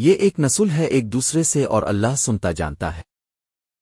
یہ ایک نسل ہے ایک دوسرے سے اور اللہ سنتا جانتا ہے۔